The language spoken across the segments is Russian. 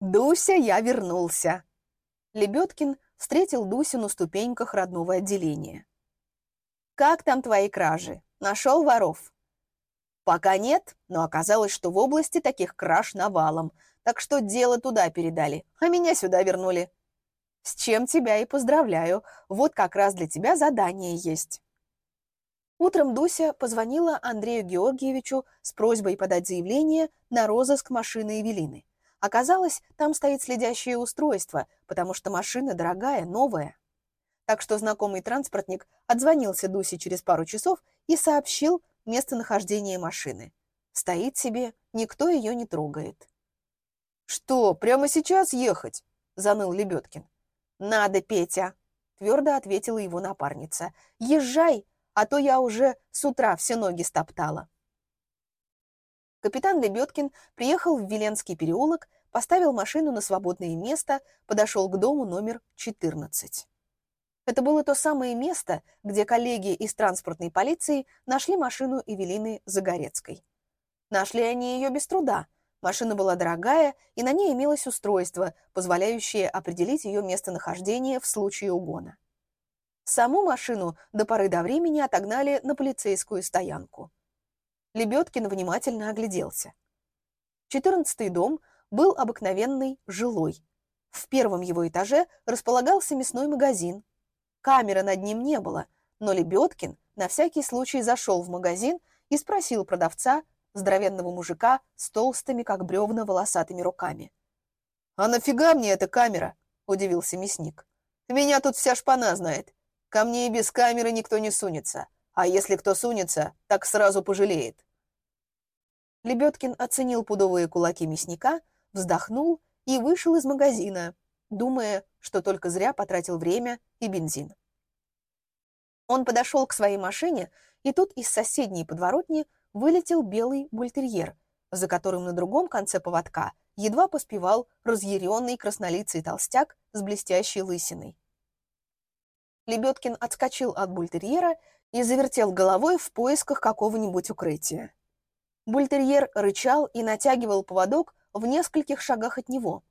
«Дуся, я вернулся!» Лебедкин встретил Дусю на ступеньках родного отделения. «Как там твои кражи? Нашел воров?» «Пока нет, но оказалось, что в области таких краж навалом, так что дело туда передали, а меня сюда вернули». «С чем тебя и поздравляю, вот как раз для тебя задание есть». Утром Дуся позвонила Андрею Георгиевичу с просьбой подать заявление на розыск машины Эвелины. Оказалось, там стоит следящее устройство, потому что машина дорогая, новая. Так что знакомый транспортник отзвонился Дусе через пару часов и сообщил местонахождение машины. Стоит себе, никто ее не трогает. «Что, прямо сейчас ехать?» — заныл Лебедкин. «Надо, Петя!» — твердо ответила его напарница. «Езжай, а то я уже с утра все ноги стоптала». Капитан Лебедкин приехал в Веленский переулок, поставил машину на свободное место, подошел к дому номер 14. Это было то самое место, где коллеги из транспортной полиции нашли машину Эвелины Загорецкой. Нашли они ее без труда. Машина была дорогая, и на ней имелось устройство, позволяющее определить ее местонахождение в случае угона. Саму машину до поры до времени отогнали на полицейскую стоянку. Лебедкин внимательно огляделся. Четырнадцатый дом был обыкновенный жилой. В первом его этаже располагался мясной магазин. Камеры над ним не было, но Лебедкин на всякий случай зашел в магазин и спросил продавца, здоровенного мужика с толстыми, как бревна, волосатыми руками. «А нафига мне эта камера?» – удивился мясник. «Меня тут вся шпана знает. Ко мне и без камеры никто не сунется. А если кто сунется, так сразу пожалеет. Лебедкин оценил пудовые кулаки мясника, вздохнул и вышел из магазина, думая, что только зря потратил время и бензин. Он подошел к своей машине, и тут из соседней подворотни вылетел белый бультерьер, за которым на другом конце поводка едва поспевал разъяренный краснолицый толстяк с блестящей лысиной. Лебедкин отскочил от бультерьера и завертел головой в поисках какого-нибудь укрытия. Бультерьер рычал и натягивал поводок в нескольких шагах от него.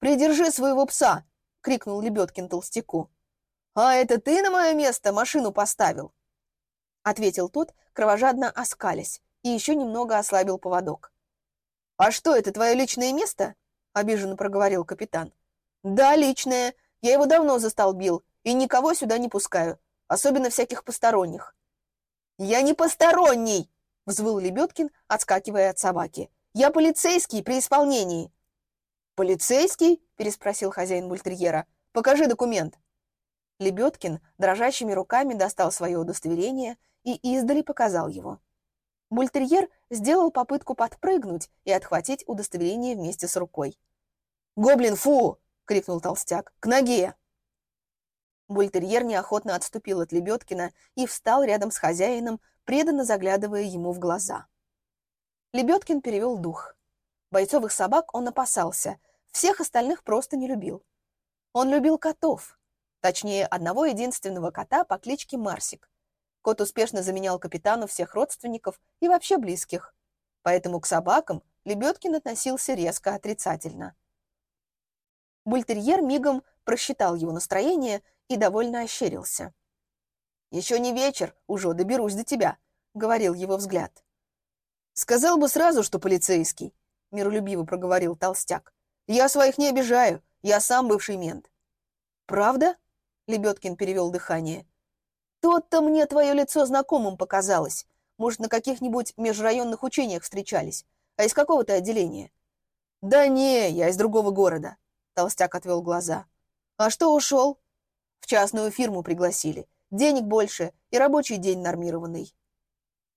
«Придержи своего пса!» — крикнул Лебедкин толстяку. «А это ты на мое место машину поставил?» — ответил тот, кровожадно оскалясь, и еще немного ослабил поводок. «А что, это твое личное место?» — обиженно проговорил капитан. «Да, личное. Я его давно застолбил и никого сюда не пускаю особенно всяких посторонних. «Я не посторонний!» — взвыл Лебедкин, отскакивая от собаки. «Я полицейский при исполнении!» «Полицейский?» — переспросил хозяин бультерьера. «Покажи документ!» Лебедкин дрожащими руками достал свое удостоверение и издали показал его. Бультерьер сделал попытку подпрыгнуть и отхватить удостоверение вместе с рукой. «Гоблин, фу!» — крикнул толстяк. «К ноге!» Бультерьер неохотно отступил от Лебедкина и встал рядом с хозяином, преданно заглядывая ему в глаза. Лебедкин перевел дух. Бойцовых собак он опасался, всех остальных просто не любил. Он любил котов, точнее, одного единственного кота по кличке Марсик. Кот успешно заменял капитану всех родственников и вообще близких, поэтому к собакам Лебедкин относился резко отрицательно. Бультерьер мигом просчитал его настроение и довольно ощерился. «Еще не вечер, уже доберусь до тебя», — говорил его взгляд. «Сказал бы сразу, что полицейский», — миролюбиво проговорил толстяк. «Я своих не обижаю, я сам бывший мент». «Правда?» — Лебедкин перевел дыхание. «Тот-то мне твое лицо знакомым показалось. Может, на каких-нибудь межрайонных учениях встречались. А из какого то отделения?» «Да не, я из другого города», — толстяк отвел глаза. «А что ушел?» В частную фирму пригласили. Денег больше и рабочий день нормированный.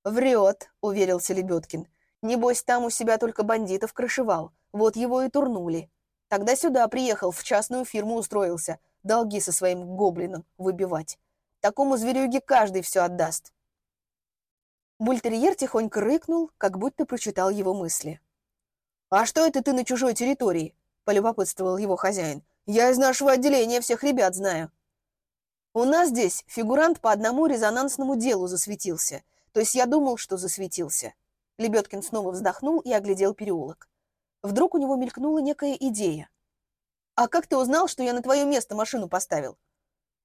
«Врет», — уверился Лебедкин. «Небось, там у себя только бандитов крышевал. Вот его и турнули. Тогда сюда приехал, в частную фирму устроился. Долги со своим гоблином выбивать. Такому зверюге каждый все отдаст». Бультерьер тихонько рыкнул, как будто прочитал его мысли. «А что это ты на чужой территории?» — полюбопытствовал его хозяин. «Я из нашего отделения всех ребят знаю». У нас здесь фигурант по одному резонансному делу засветился. То есть я думал, что засветился. Лебедкин снова вздохнул и оглядел переулок. Вдруг у него мелькнула некая идея. «А как ты узнал, что я на твое место машину поставил?»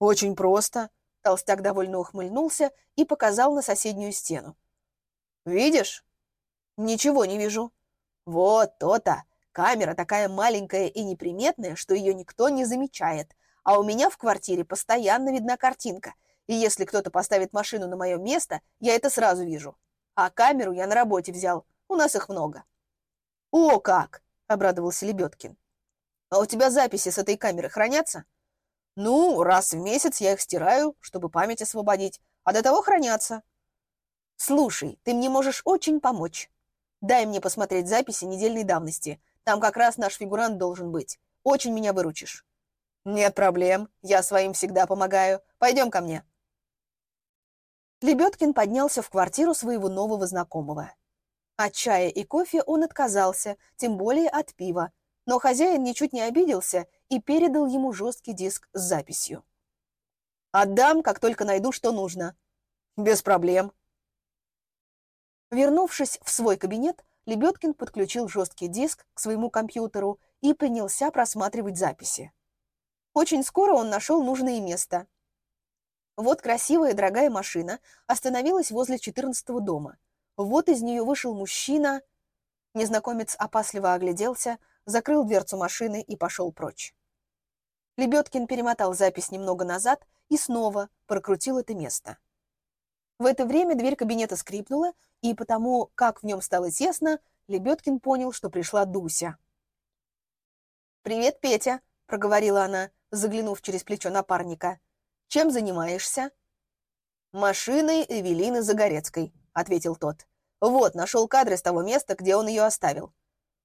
«Очень просто», — толстяк довольно ухмыльнулся и показал на соседнюю стену. «Видишь?» «Ничего не вижу». «Вот то-то! Камера такая маленькая и неприметная, что ее никто не замечает. А у меня в квартире постоянно видна картинка. И если кто-то поставит машину на мое место, я это сразу вижу. А камеру я на работе взял. У нас их много». «О, как!» — обрадовался Лебедкин. «А у тебя записи с этой камеры хранятся?» «Ну, раз в месяц я их стираю, чтобы память освободить, а до того хранятся». «Слушай, ты мне можешь очень помочь. Дай мне посмотреть записи недельной давности. Там как раз наш фигурант должен быть. Очень меня выручишь». «Нет проблем. Я своим всегда помогаю. Пойдем ко мне». Лебедкин поднялся в квартиру своего нового знакомого. От чая и кофе он отказался, тем более от пива, но хозяин ничуть не обиделся и передал ему жесткий диск с записью. «Отдам, как только найду, что нужно». «Без проблем». Вернувшись в свой кабинет, Лебедкин подключил жесткий диск к своему компьютеру и принялся просматривать записи. Очень скоро он нашел нужное место. Вот красивая дорогая машина остановилась возле 14-го дома. Вот из нее вышел мужчина. Незнакомец опасливо огляделся, закрыл дверцу машины и пошел прочь. Лебедкин перемотал запись немного назад и снова прокрутил это место. В это время дверь кабинета скрипнула, и потому, как в нем стало тесно, Лебедкин понял, что пришла Дуся. «Привет, Петя», — проговорила она, заглянув через плечо напарника. «Чем занимаешься?» «Машиной Эвелины Загорецкой», — ответил тот. «Вот, нашел кадры с того места, где он ее оставил».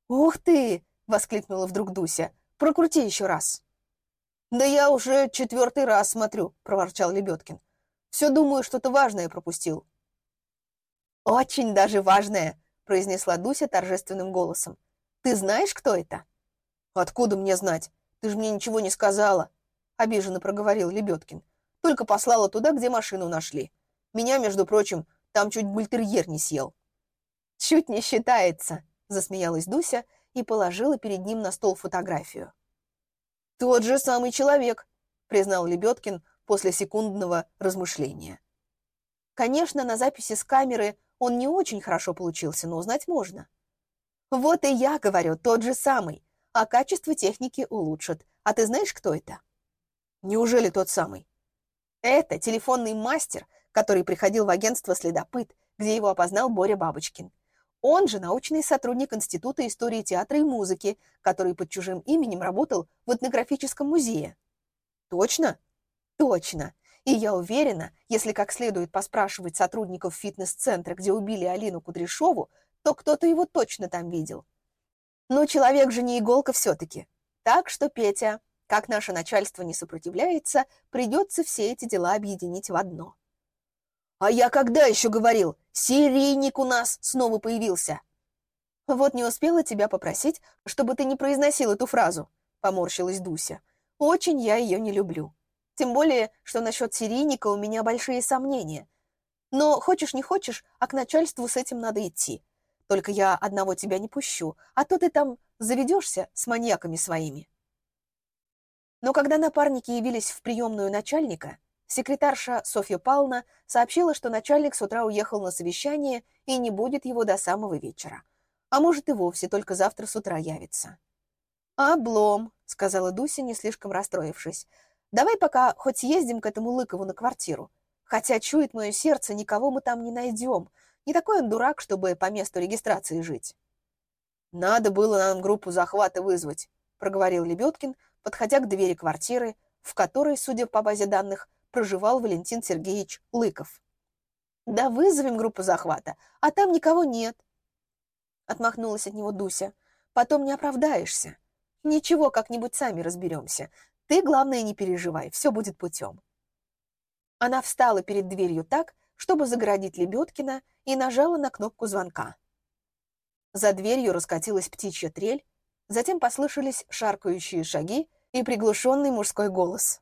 «Ух ты!» — воскликнула вдруг Дуся. «Прокрути еще раз». «Да я уже четвертый раз смотрю», — проворчал Лебедкин. «Все думаю, что-то важное пропустил». «Очень даже важное», — произнесла Дуся торжественным голосом. «Ты знаешь, кто это?» «Откуда мне знать? Ты же мне ничего не сказала», — обиженно проговорил Лебедкин. «Только послала туда, где машину нашли. Меня, между прочим, там чуть бультерьер не съел». «Чуть не считается», — засмеялась Дуся и положила перед ним на стол фотографию. «Тот же самый человек», — признал Лебедкин после секундного размышления. Конечно, на записи с камеры он не очень хорошо получился, но узнать можно. «Вот и я говорю, тот же самый, а качество техники улучшат. А ты знаешь, кто это?» «Неужели тот самый?» «Это телефонный мастер, который приходил в агентство «Следопыт», где его опознал Боря Бабочкин. Он же научный сотрудник Института истории театра и музыки, который под чужим именем работал в этнографическом музее. Точно? Точно. И я уверена, если как следует поспрашивать сотрудников фитнес-центра, где убили Алину Кудряшову, то кто-то его точно там видел. Но человек же не иголка все-таки. Так что, Петя, как наше начальство не сопротивляется, придется все эти дела объединить в одно. А я когда еще говорил? Серийник у нас снова появился. Вот не успела тебя попросить, чтобы ты не произносил эту фразу, поморщилась Дуся. Очень я ее не люблю. Тем более, что насчет серийника у меня большие сомнения. Но хочешь не хочешь, а к начальству с этим надо идти. Только я одного тебя не пущу, а то ты там заведешься с маньяками своими. Но когда напарники явились в приемную начальника, Секретарша Софья Павловна сообщила, что начальник с утра уехал на совещание и не будет его до самого вечера. А может и вовсе только завтра с утра явится. «Облом», — сказала Дуся, не слишком расстроившись. «Давай пока хоть съездим к этому Лыкову на квартиру. Хотя чует мое сердце, никого мы там не найдем. Не такой он дурак, чтобы по месту регистрации жить». «Надо было нам группу захвата вызвать», — проговорил Лебедкин, подходя к двери квартиры, в которой, судя по базе данных, проживал Валентин Сергеевич Лыков. «Да вызовем группу захвата, а там никого нет». Отмахнулась от него Дуся. «Потом не оправдаешься. Ничего, как-нибудь сами разберемся. Ты, главное, не переживай, все будет путем». Она встала перед дверью так, чтобы загородить Лебедкина, и нажала на кнопку звонка. За дверью раскатилась птичья трель, затем послышались шаркающие шаги и приглушенный мужской голос.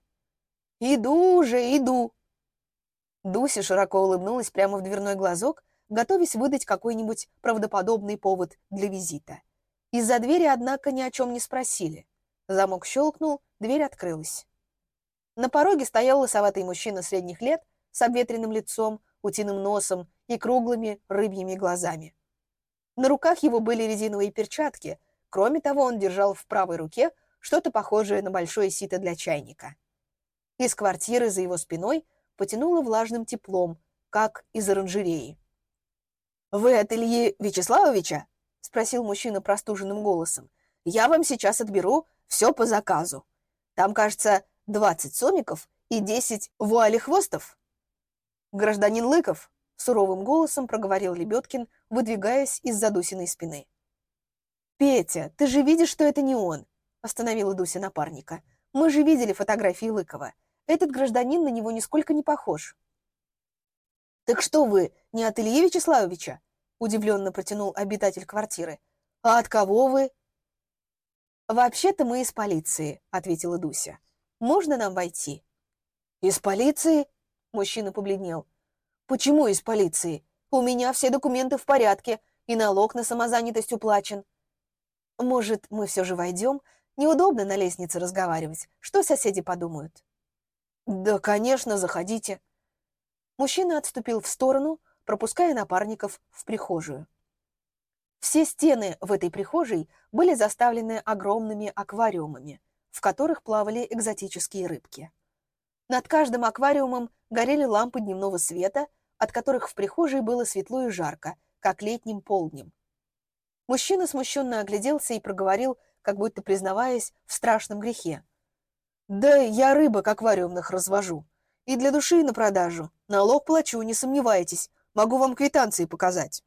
«Иду уже, иду!» Дуся широко улыбнулась прямо в дверной глазок, готовясь выдать какой-нибудь правдоподобный повод для визита. Из-за двери, однако, ни о чем не спросили. Замок щелкнул, дверь открылась. На пороге стоял лысоватый мужчина средних лет с обветренным лицом, утиным носом и круглыми рыбьими глазами. На руках его были резиновые перчатки, кроме того, он держал в правой руке что-то похожее на большое сито для чайника. Из квартиры за его спиной потянуло влажным теплом, как из оранжереи. «Вы от Ильи Вячеславовича?» — спросил мужчина простуженным голосом. «Я вам сейчас отберу все по заказу. Там, кажется, двадцать сомиков и десять вуалехвостов». «Гражданин Лыков», — суровым голосом проговорил Лебедкин, выдвигаясь из-за Дусиной спины. «Петя, ты же видишь, что это не он», — остановила Дуся напарника. «Мы же видели фотографии Лыкова. Этот гражданин на него нисколько не похож». «Так что вы, не от Ильи Вячеславовича?» — удивленно протянул обитатель квартиры. «А от кого вы?» «Вообще-то мы из полиции», — ответила Дуся. «Можно нам войти?» «Из полиции?» — мужчина побледнел. «Почему из полиции? У меня все документы в порядке, и налог на самозанятость уплачен». «Может, мы все же войдем? Неудобно на лестнице разговаривать. Что соседи подумают?» «Да, конечно, заходите», Мужчина отступил в сторону, пропуская напарников в прихожую. Все стены в этой прихожей были заставлены огромными аквариумами, в которых плавали экзотические рыбки. Над каждым аквариумом горели лампы дневного света, от которых в прихожей было светло и жарко, как летним полднем. Мужчина смущенно огляделся и проговорил, как будто признаваясь в страшном грехе. «Да я рыбок аквариумных развожу. И для души, на продажу. Налог плачу, не сомневайтесь. Могу вам квитанции показать.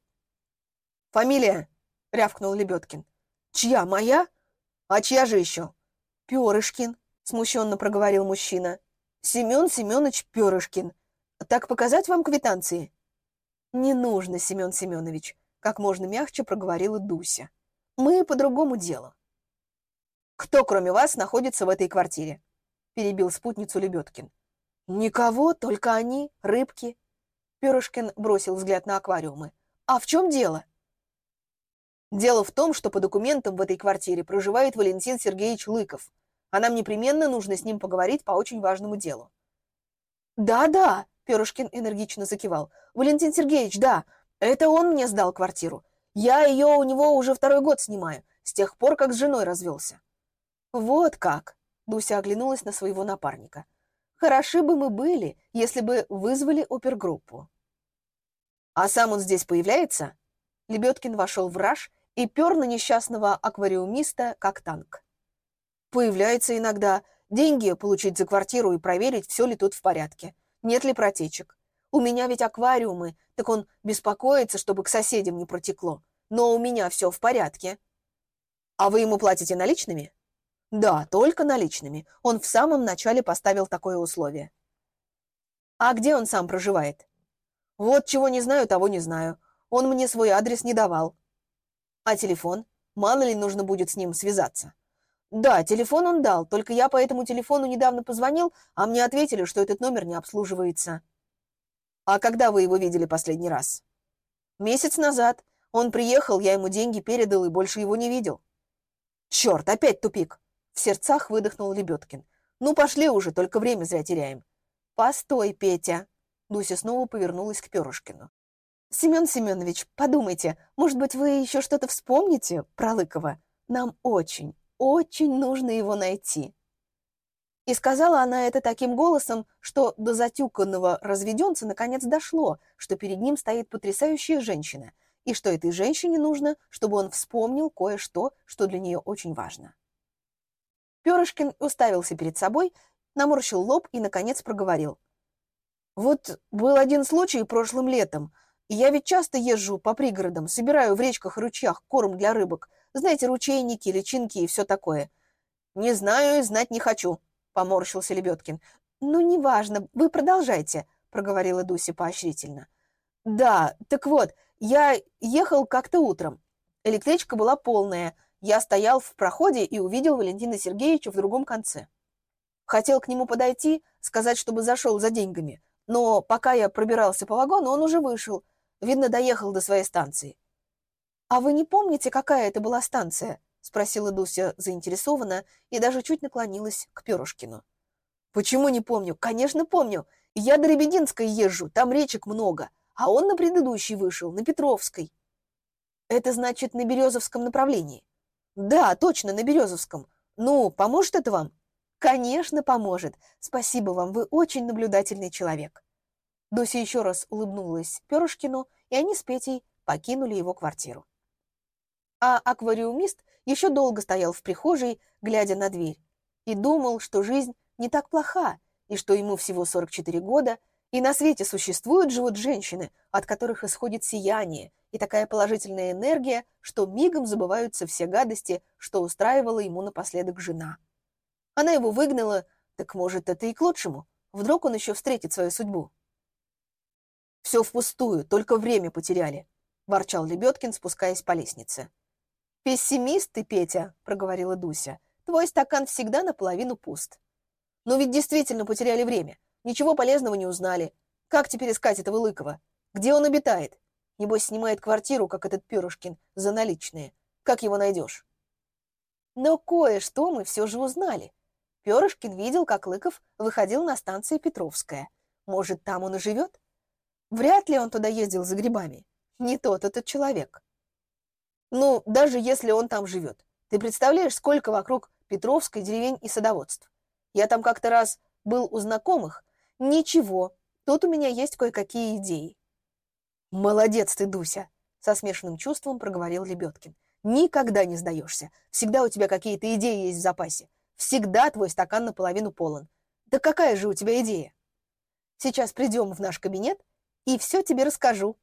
Фамилия? Рявкнул Лебедкин. Чья, моя? А чья же еще? Перышкин, смущенно проговорил мужчина. Семен Семенович Перышкин. Так показать вам квитанции? Не нужно, Семен Семенович, как можно мягче проговорила Дуся. Мы по другому делу. Кто, кроме вас, находится в этой квартире? Перебил спутницу Лебедкин. «Никого, только они, рыбки». Перышкин бросил взгляд на аквариумы. «А в чем дело?» «Дело в том, что по документам в этой квартире проживает Валентин Сергеевич Лыков, а нам непременно нужно с ним поговорить по очень важному делу». «Да-да», — Перышкин энергично закивал. «Валентин Сергеевич, да, это он мне сдал квартиру. Я ее у него уже второй год снимаю, с тех пор, как с женой развелся». «Вот как!» — Дуся оглянулась на своего напарника. Хороши бы мы были, если бы вызвали опергруппу. А сам он здесь появляется? Лебедкин вошел в раж и пер на несчастного аквариумиста, как танк. Появляется иногда. Деньги получить за квартиру и проверить, все ли тут в порядке. Нет ли протечек. У меня ведь аквариумы, так он беспокоится, чтобы к соседям не протекло. Но у меня все в порядке. А вы ему платите наличными? Да, только наличными. Он в самом начале поставил такое условие. А где он сам проживает? Вот чего не знаю, того не знаю. Он мне свой адрес не давал. А телефон? Мало ли нужно будет с ним связаться. Да, телефон он дал, только я по этому телефону недавно позвонил, а мне ответили, что этот номер не обслуживается. А когда вы его видели последний раз? Месяц назад. Он приехал, я ему деньги передал и больше его не видел. Черт, опять тупик. В сердцах выдохнул Лебедкин. «Ну, пошли уже, только время зря теряем». «Постой, Петя!» Дуся снова повернулась к Перышкину. «Семен Семенович, подумайте, может быть, вы еще что-то вспомните про Лыкова? Нам очень, очень нужно его найти». И сказала она это таким голосом, что до затюканного разведенца наконец дошло, что перед ним стоит потрясающая женщина, и что этой женщине нужно, чтобы он вспомнил кое-что, что для нее очень важно. Перышкин уставился перед собой, наморщил лоб и, наконец, проговорил. «Вот был один случай прошлым летом. Я ведь часто езжу по пригородам, собираю в речках и ручьях корм для рыбок. Знаете, ручейники, личинки и все такое». «Не знаю и знать не хочу», — поморщился Лебедкин. «Ну, неважно, вы продолжайте», — проговорила Дуся поощрительно. «Да, так вот, я ехал как-то утром. Электричка была полная — я стоял в проходе и увидел Валентина Сергеевича в другом конце. Хотел к нему подойти, сказать, чтобы зашел за деньгами, но пока я пробирался по вагону, он уже вышел. Видно, доехал до своей станции. «А вы не помните, какая это была станция?» — спросила Дуся заинтересованно и даже чуть наклонилась к Перышкину. «Почему не помню? Конечно, помню. Я до Ребединской езжу, там речек много, а он на предыдущей вышел, на Петровской». «Это значит на Березовском направлении?» «Да, точно, на Березовском. Ну, поможет это вам?» «Конечно, поможет. Спасибо вам, вы очень наблюдательный человек». Дуся еще раз улыбнулась Перышкину, и они с Петей покинули его квартиру. А аквариумист еще долго стоял в прихожей, глядя на дверь, и думал, что жизнь не так плоха, и что ему всего 44 года, и на свете существуют живут женщины, от которых исходит сияние и такая положительная энергия, что мигом забываются все гадости, что устраивала ему напоследок жена. Она его выгнала, так может, это и к лучшему. Вдруг он еще встретит свою судьбу. «Все впустую, только время потеряли», — ворчал Лебедкин, спускаясь по лестнице. «Пессимист ты, Петя», — проговорила Дуся. «Твой стакан всегда наполовину пуст». «Но ведь действительно потеряли время. Ничего полезного не узнали. Как теперь искать этого Лыкова? Где он обитает? Небось, снимает квартиру, как этот Пюрышкин, за наличные. Как его найдешь?» Но кое-что мы все же узнали. Перышкин видел, как Лыков выходил на станции Петровская. Может, там он и живет? Вряд ли он туда ездил за грибами. Не тот этот человек. Ну, даже если он там живет. Ты представляешь, сколько вокруг Петровской деревень и садоводств? Я там как-то раз был у знакомых. Ничего, тут у меня есть кое-какие идеи. Молодец ты, Дуся, со смешанным чувством проговорил Лебедкин. Никогда не сдаешься. Всегда у тебя какие-то идеи есть в запасе. Всегда твой стакан наполовину полон. Да какая же у тебя идея? Сейчас придем в наш кабинет и все тебе расскажу.